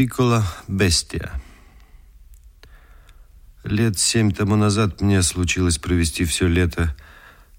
Пикколо Бестия. Лет семь тому назад мне случилось провести все лето,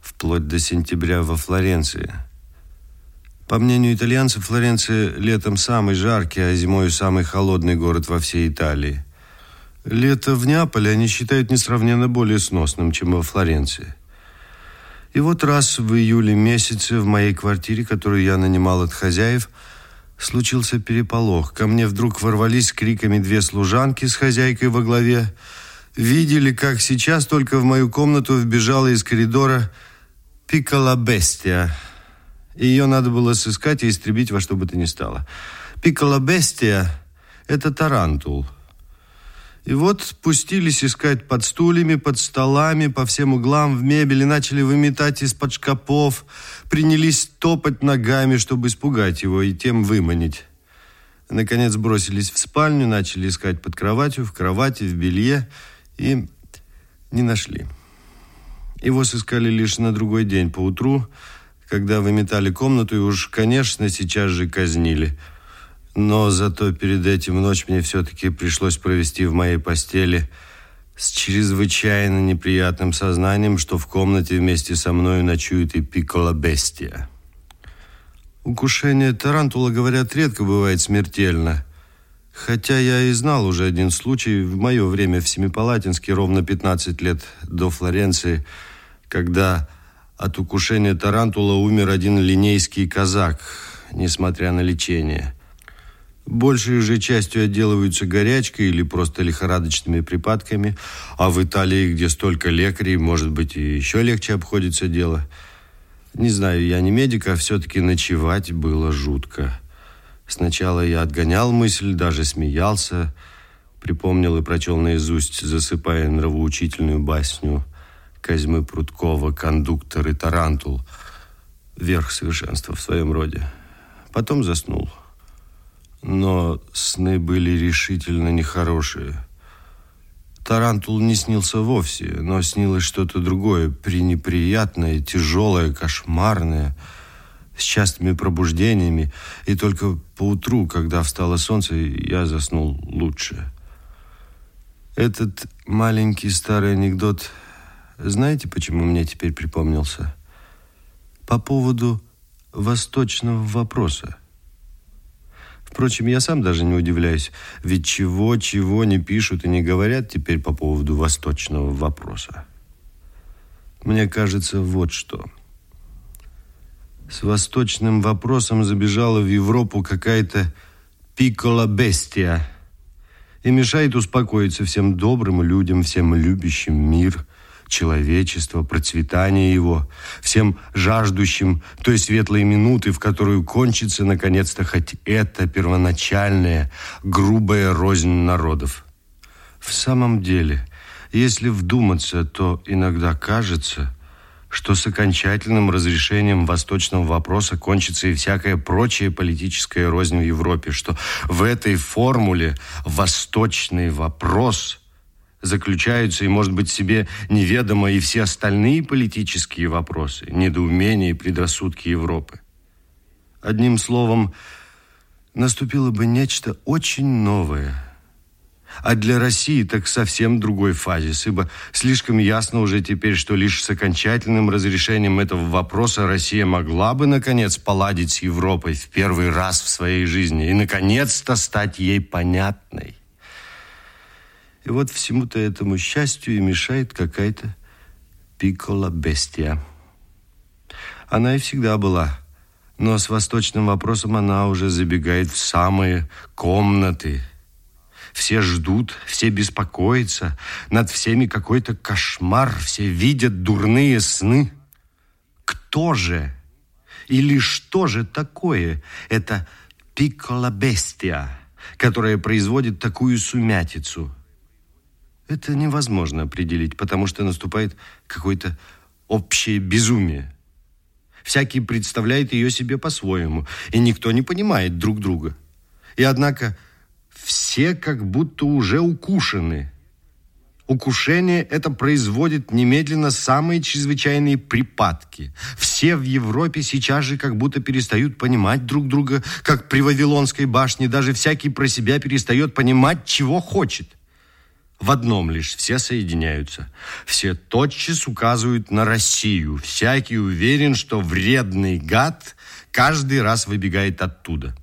вплоть до сентября во Флоренции. По мнению итальянцев, Флоренция летом самый жаркий, а зимой самый холодный город во всей Италии. Лето в Неаполе они считают несравненно более сносным, чем во Флоренции. И вот раз в июле месяце в моей квартире, которую я нанимал от хозяев, случился переполох. Ко мне вдруг ворвались с криками две служанки с хозяйкой во главе. Видели, как сейчас только в мою комнату вбежала из коридора Пикола Бестия. Ее надо было сыскать и истребить во что бы то ни стало. Пикола Бестия – это тарантул – и вот пустились искать под стульями, под столами, по всем углам в мебели, начали выметать из-под шкафов, принялись топать ногами, чтобы испугать его и тем выманить. Наконец бросились в спальню, начали искать под кроватью, в кровати, в белье и не нашли. Его сыскали лишь на другой день поутру, когда выметали комнату и уж, конечно, сейчас же казнили – но зато перед этим ночь мне все-таки пришлось провести в моей постели с чрезвычайно неприятным сознанием, что в комнате вместе со мной ночует и пиккола бестия. Укушение тарантула, говорят, редко бывает смертельно. Хотя я и знал уже один случай в мое время в Семипалатинске, ровно 15 лет до Флоренции, когда от укушения тарантула умер один линейский казак, несмотря на лечение – Большей же частью отделываются горячкой или просто лихорадочными припадками, а в Италии, где столько лекарей, может быть, еще легче обходится дело. Не знаю, я не медик, а все-таки ночевать было жутко. Сначала я отгонял мысль, даже смеялся, припомнил и прочел наизусть, засыпая нравоучительную басню Козьмы Прудкова «Кондуктор и тарантул». Верх совершенства в своем роде. Потом заснул. Но сны были решительно нехорошие. Тарантул не снился вовсе, но снилось что-то другое, пренеприятное, тяжелое, кошмарное, с частыми пробуждениями. И только поутру, когда встало солнце, я заснул лучше. Этот маленький старый анекдот, знаете, почему мне теперь припомнился? По поводу восточного вопроса. Впрочем, я сам даже не удивляюсь, ведь чего-чего не пишут и не говорят теперь по поводу восточного вопроса. Мне кажется, вот что. С восточным вопросом забежала в Европу какая-то пиккола-бестия и мешает успокоиться всем добрым людям, всем любящим мир – человечества, процветания его, всем жаждущим той светлой минуты, в которую кончится, наконец-то, хоть эта первоначальная, грубая рознь народов. В самом деле, если вдуматься, то иногда кажется, что с окончательным разрешением восточного вопроса кончится и всякая прочая политическая рознь в Европе, что в этой формуле «восточный вопрос» заключаются и, может быть, себе неведомо и все остальные политические вопросы, недоумения и предрассудки Европы. Одним словом, наступило бы нечто очень новое. А для России так совсем другой фазис, ибо слишком ясно уже теперь, что лишь с окончательным разрешением этого вопроса Россия могла бы, наконец, поладить с Европой в первый раз в своей жизни и, наконец-то, стать ей понятной. И вот всему-то этому счастью и мешает какая-то пиккола-бестия. Она и всегда была, но с восточным вопросом она уже забегает в самые комнаты. Все ждут, все беспокоятся, над всеми какой-то кошмар, все видят дурные сны. Кто же или что же такое это пиккола-бестия, которая производит такую сумятицу – это невозможно определить, потому что наступает какое-то общее безумие. Всякий представляет ее себе по-своему, и никто не понимает друг друга. И однако все как будто уже укушены. Укушение это производит немедленно самые чрезвычайные припадки. Все в Европе сейчас же как будто перестают понимать друг друга, как при Вавилонской башне. Даже всякий про себя перестает понимать, чего хочет. В одном лишь все соединяются. Все тотчас указывают на Россию. Всякий уверен, что вредный гад каждый раз выбегает оттуда.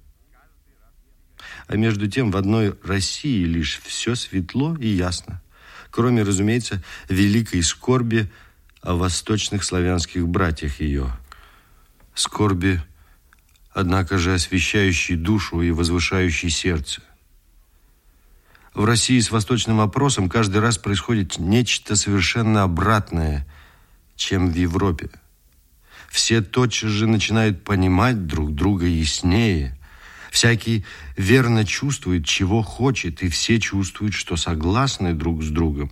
А между тем в одной России лишь все светло и ясно. Кроме, разумеется, великой скорби о восточных славянских братьях ее. Скорби, однако же освещающей душу и возвышающей сердце. В России с восточным вопросом каждый раз происходит нечто совершенно обратное, чем в Европе. Все тотчас же начинают понимать друг друга яснее. Всякий верно чувствует, чего хочет, и все чувствуют, что согласны друг с другом.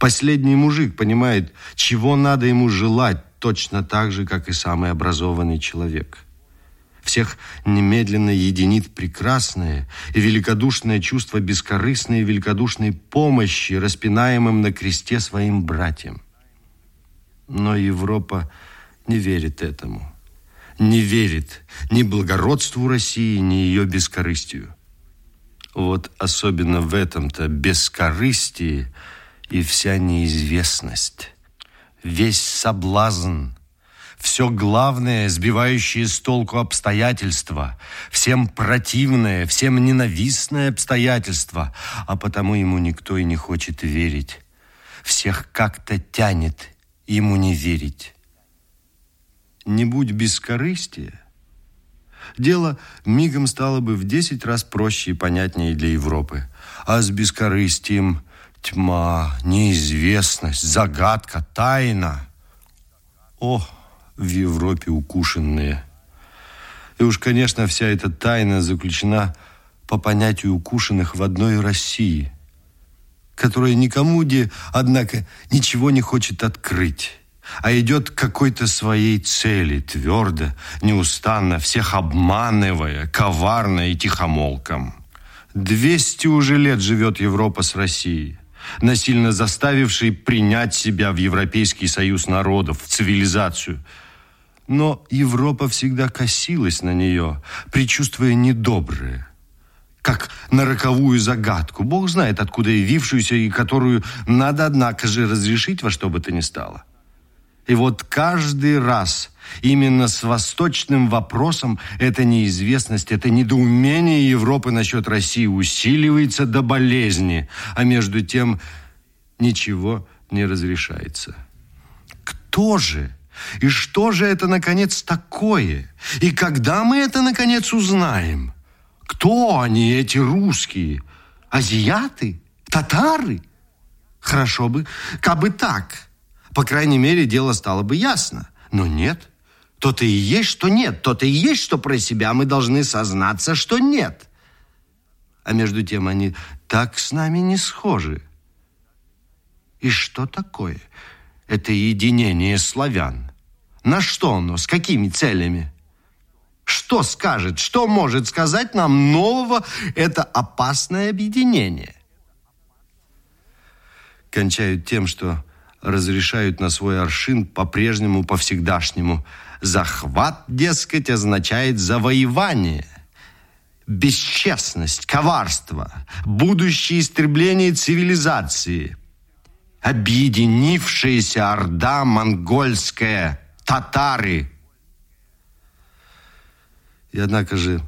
Последний мужик понимает, чего надо ему желать, точно так же, как и самый образованный человек. Всех немедленно единит прекрасное и великодушное чувство бескорыстной и великодушной помощи, распинаемым на кресте своим братьям. Но Европа не верит этому. Не верит ни благородству России, ни ее бескорыстию. Вот особенно в этом-то бескорыстии и вся неизвестность, весь соблазн, все главное, сбивающее с толку обстоятельства, всем противное, всем ненавистное обстоятельство, а потому ему никто и не хочет верить. Всех как-то тянет ему не верить не будь бескорыстия, дело мигом стало бы в десять раз проще и понятнее для Европы. А с бескорыстием тьма, неизвестность, загадка, тайна. О, в Европе укушенные. И уж, конечно, вся эта тайна заключена по понятию укушенных в одной России, которая никому, где, однако, ничего не хочет открыть а идет к какой-то своей цели, твердо, неустанно, всех обманывая, коварно и тихомолком. Двести уже лет живет Европа с Россией, насильно заставившей принять себя в Европейский союз народов, в цивилизацию. Но Европа всегда косилась на нее, предчувствуя недоброе как на роковую загадку, Бог знает, откуда явившуюся и которую надо, однако же, разрешить во что бы то ни стало. И вот каждый раз именно с восточным вопросом эта неизвестность, это недоумение Европы насчет России усиливается до болезни, а между тем ничего не разрешается. Кто же? И что же это, наконец, такое? И когда мы это, наконец, узнаем? Кто они, эти русские? Азиаты? Татары? Хорошо бы, как бы так – по крайней мере, дело стало бы ясно. Но нет. То-то и есть, что нет. То-то и есть, что про себя мы должны сознаться, что нет. А между тем они так с нами не схожи. И что такое это единение славян? На что оно? С какими целями? Что скажет, что может сказать нам нового это опасное объединение? Кончают тем, что разрешают на свой аршин по-прежнему, по-всегдашнему. Захват, дескать, означает завоевание. Бесчестность, коварство, будущее истребление цивилизации. Объединившаяся орда монгольская, татары. И однако же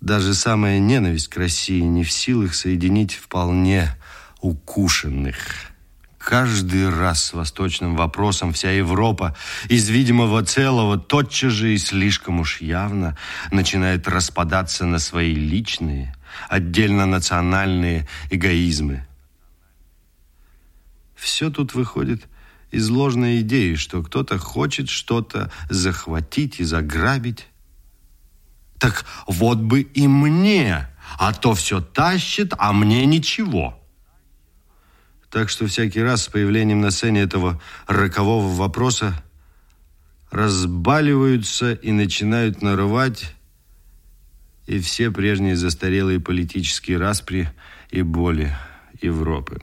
даже самая ненависть к России не в силах соединить вполне укушенных каждый раз с восточным вопросом вся Европа из видимого целого тотчас же и слишком уж явно начинает распадаться на свои личные, отдельно национальные эгоизмы. Все тут выходит из ложной идеи, что кто-то хочет что-то захватить и заграбить. Так вот бы и мне, а то все тащит, а мне ничего. Так что всякий раз с появлением на сцене этого рокового вопроса разбаливаются и начинают нарывать и все прежние застарелые политические распри и боли Европы.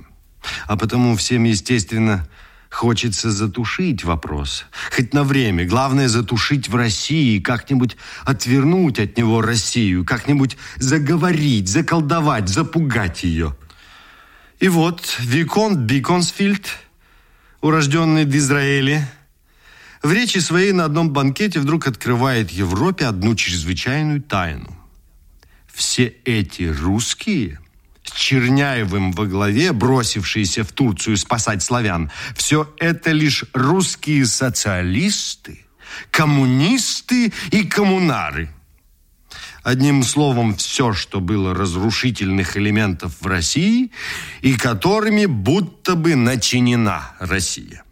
А потому всем, естественно, Хочется затушить вопрос. Хоть на время. Главное затушить в России, как-нибудь отвернуть от него Россию, как-нибудь заговорить, заколдовать, запугать ее. И вот Виконт Биконсфильд, урожденный в Израиле, в речи своей на одном банкете вдруг открывает Европе одну чрезвычайную тайну. Все эти русские – с Черняевым во главе, бросившиеся в Турцию спасать славян, все это лишь русские социалисты, коммунисты и коммунары. Одним словом, все, что было разрушительных элементов в России и которыми будто бы начинена Россия.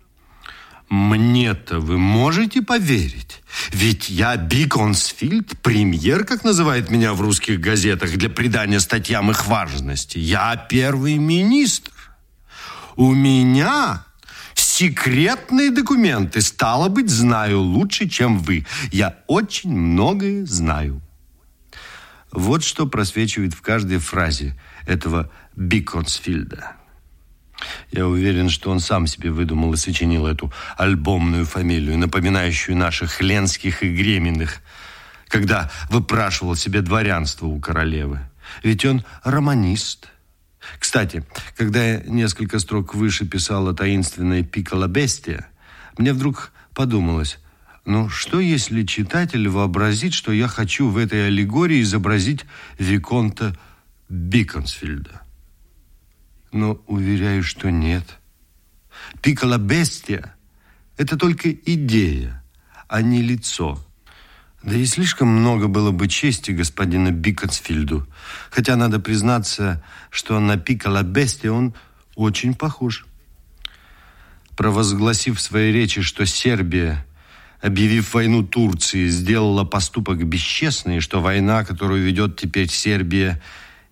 Мне-то вы можете поверить? Ведь я Биконсфильд, премьер, как называют меня в русских газетах, для придания статьям их важности. Я первый министр. У меня секретные документы. Стало быть, знаю лучше, чем вы. Я очень многое знаю. Вот что просвечивает в каждой фразе этого Биконсфильда. Я уверен, что он сам себе выдумал и сочинил эту альбомную фамилию, напоминающую наших Ленских и Греминых, когда выпрашивал себе дворянство у королевы. Ведь он романист. Кстати, когда я несколько строк выше писал о таинственной «Пикколо Бестия», мне вдруг подумалось, ну, что если читатель вообразит, что я хочу в этой аллегории изобразить Виконта Биконсфильда? но уверяю, что нет. Пикколо Бестия – это только идея, а не лицо. Да и слишком много было бы чести господина Биконсфильду, хотя надо признаться, что на Пикколо Бестия он очень похож. Провозгласив в своей речи, что Сербия, объявив войну Турции, сделала поступок бесчестный, что война, которую ведет теперь Сербия,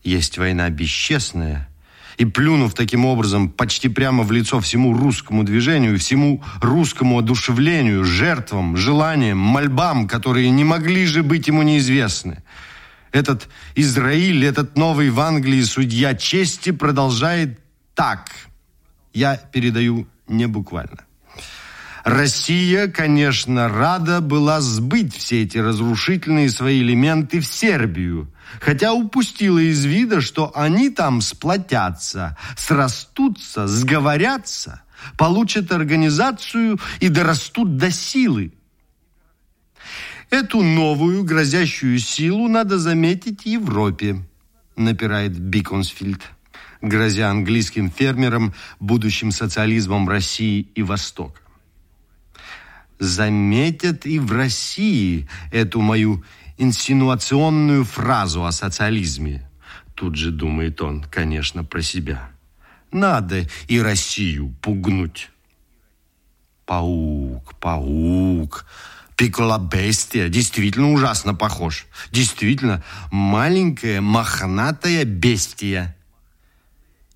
есть война бесчестная – и плюнув таким образом почти прямо в лицо всему русскому движению, всему русскому одушевлению, жертвам, желаниям, мольбам, которые не могли же быть ему неизвестны. Этот Израиль, этот новый в Англии судья чести продолжает так. Я передаю не буквально. Россия, конечно, рада была сбыть все эти разрушительные свои элементы в Сербию, хотя упустила из вида, что они там сплотятся, срастутся, сговорятся, получат организацию и дорастут до силы. Эту новую грозящую силу надо заметить Европе, напирает Биконсфильд, грозя английским фермерам будущим социализмом России и Востока заметят и в России эту мою инсинуационную фразу о социализме. Тут же думает он, конечно, про себя. Надо и Россию пугнуть. Паук, паук, пиколобестия, действительно ужасно похож. Действительно, маленькая мохнатая бестия.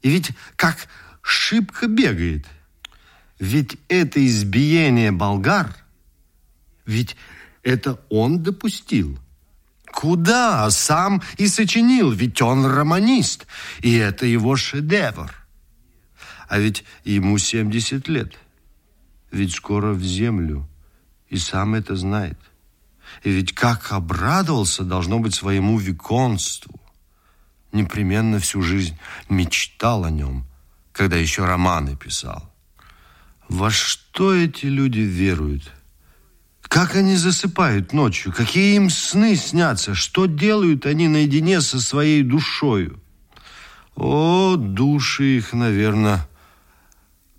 И ведь как шибко бегает. Ведь это избиение болгар, ведь это он допустил. Куда? Сам и сочинил, ведь он романист, и это его шедевр. А ведь ему 70 лет, ведь скоро в землю, и сам это знает. И ведь как обрадовался, должно быть, своему виконству. Непременно всю жизнь мечтал о нем, когда еще романы писал. Во что эти люди веруют? Как они засыпают ночью? Какие им сны снятся? Что делают они наедине со своей душою? О, души их, наверное,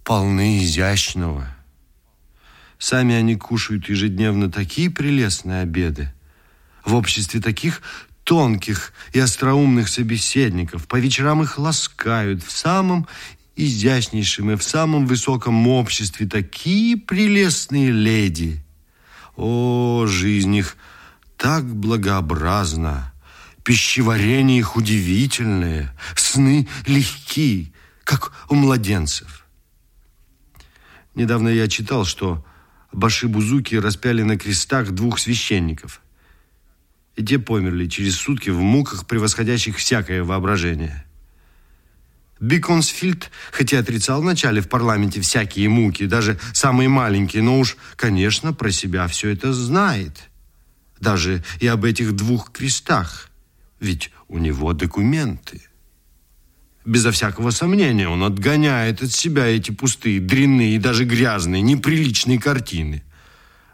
полны изящного. Сами они кушают ежедневно такие прелестные обеды. В обществе таких тонких и остроумных собеседников. По вечерам их ласкают в самом изящнейшем и в самом высоком обществе такие прелестные леди. О, жизнь их так благообразна, пищеварение их удивительное, сны легки, как у младенцев. Недавно я читал, что баши-бузуки распяли на крестах двух священников. И те померли через сутки в муках, превосходящих всякое воображение. Биконсфильд, хотя отрицал вначале в парламенте всякие муки, даже самые маленькие, но уж, конечно, про себя все это знает. Даже и об этих двух крестах. Ведь у него документы. Безо всякого сомнения он отгоняет от себя эти пустые, дрянные и даже грязные, неприличные картины.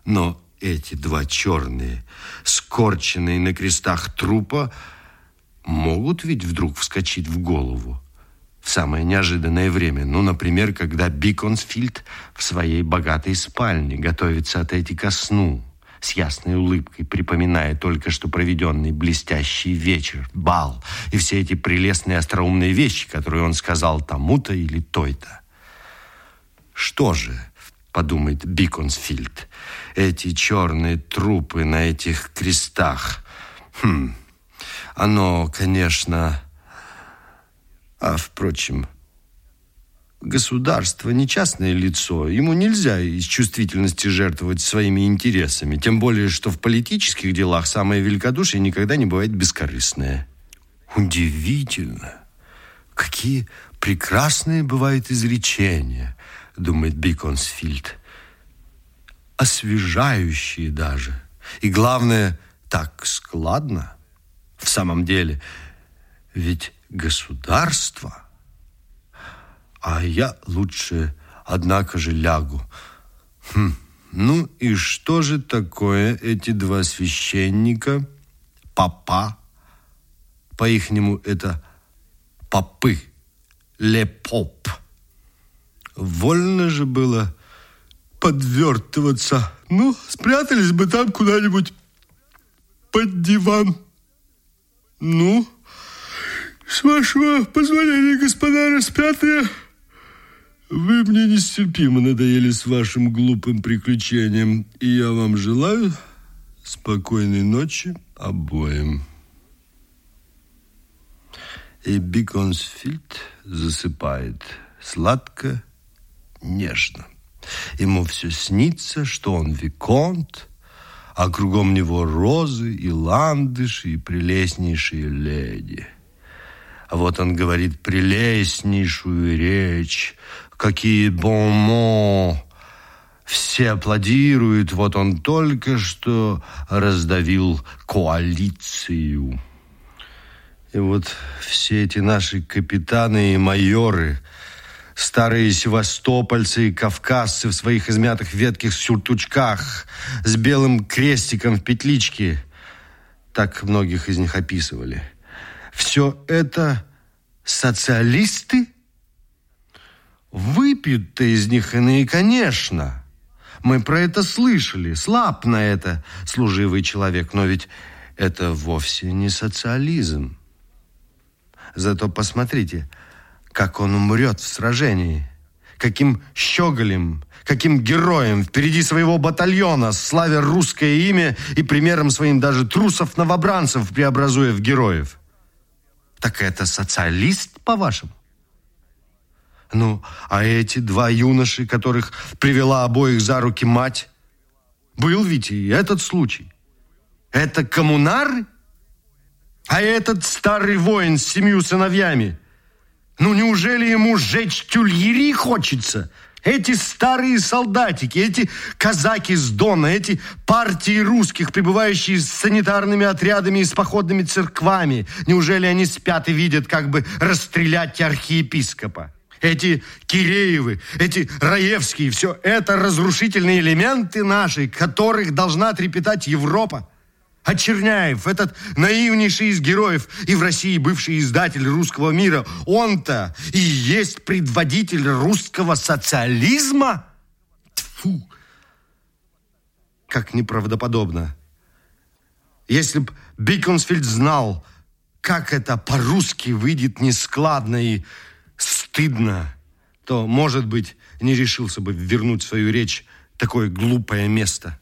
Но эти два черные, скорченные на крестах трупа, могут ведь вдруг вскочить в голову в самое неожиданное время. Ну, например, когда Биконсфильд в своей богатой спальне готовится отойти ко сну, с ясной улыбкой припоминая только что проведенный блестящий вечер, бал и все эти прелестные остроумные вещи, которые он сказал тому-то или той-то. Что же, подумает Биконсфильд, эти черные трупы на этих крестах? Хм, оно, конечно а, впрочем, государство не частное лицо. Ему нельзя из чувствительности жертвовать своими интересами. Тем более, что в политических делах самое великодушие никогда не бывает бескорыстное. Удивительно. Какие прекрасные бывают изречения, думает Биконсфильд. Освежающие даже. И главное, так складно. В самом деле, ведь государства. А я лучше, однако же, лягу. Хм. Ну и что же такое эти два священника? Папа. По-ихнему это попы. Лепоп. Вольно же было подвертываться. Ну, спрятались бы там куда-нибудь под диван. Ну, с вашего позволения, господа распятые, вы мне нестерпимо надоели с вашим глупым приключением, и я вам желаю спокойной ночи обоим. И Биконсфильд засыпает сладко, нежно. Ему все снится, что он виконт, а кругом него розы и ландыши и прелестнейшие леди – вот он говорит прелестнейшую речь, какие бонмо. Все аплодируют, вот он только что раздавил коалицию. И вот все эти наши капитаны и майоры, старые севастопольцы и кавказцы в своих измятых ветких сюртучках с белым крестиком в петличке, так многих из них описывали – все это социалисты? Выпьют-то из них иные, конечно. Мы про это слышали. Слаб на это служивый человек. Но ведь это вовсе не социализм. Зато посмотрите, как он умрет в сражении. Каким щеголем, каким героем впереди своего батальона, славя русское имя и примером своим даже трусов-новобранцев преобразуя в героев. Так это социалист, по-вашему? Ну, а эти два юноши, которых привела обоих за руки мать, был ведь и этот случай. Это коммунары? А этот старый воин с семью сыновьями? Ну, неужели ему сжечь тюльери хочется? Эти старые солдатики, эти казаки с Дона, эти партии русских, прибывающие с санитарными отрядами и с походными церквами, неужели они спят и видят, как бы расстрелять архиепископа? Эти Киреевы, эти Раевские, все это разрушительные элементы наши, которых должна трепетать Европа. А Черняев, этот наивнейший из героев и в России бывший издатель русского мира, он-то и есть предводитель русского социализма? Тьфу! Как неправдоподобно. Если б Биконсфильд знал, как это по-русски выйдет нескладно и стыдно, то, может быть, не решился бы вернуть свою речь такое глупое место –